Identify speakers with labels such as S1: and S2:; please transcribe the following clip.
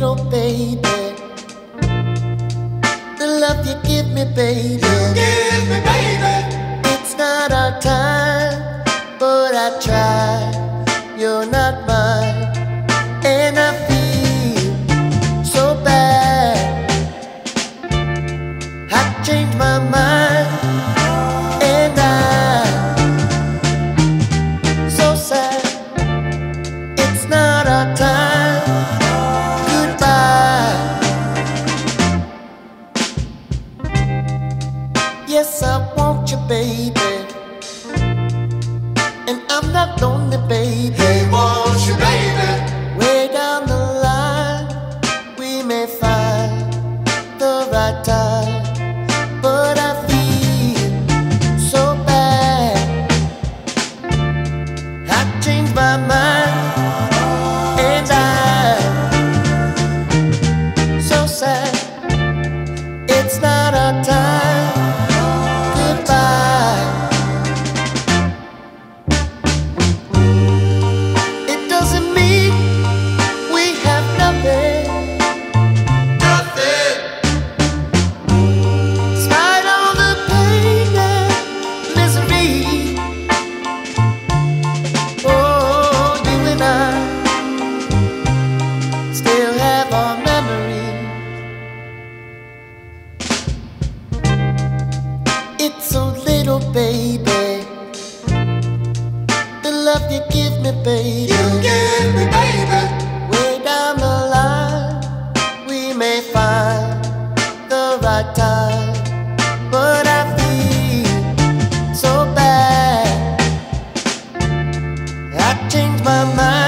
S1: baby. The love you give me, baby.
S2: Give me, baby.
S1: It's not our time, but I try. You're not mine, and I feel so bad. I changed my mind, Yes, I want you, baby. And I'm not lonely, baby.
S2: He wants you, baby.
S1: Way down the line, we may find the right time. But I feel so bad. I changed my mind, and I'm so sad. It's not our time. baby. The love you give me, baby. You give me, baby. Way down the line, we may find the right time. But I feel
S2: so bad. I changed my mind.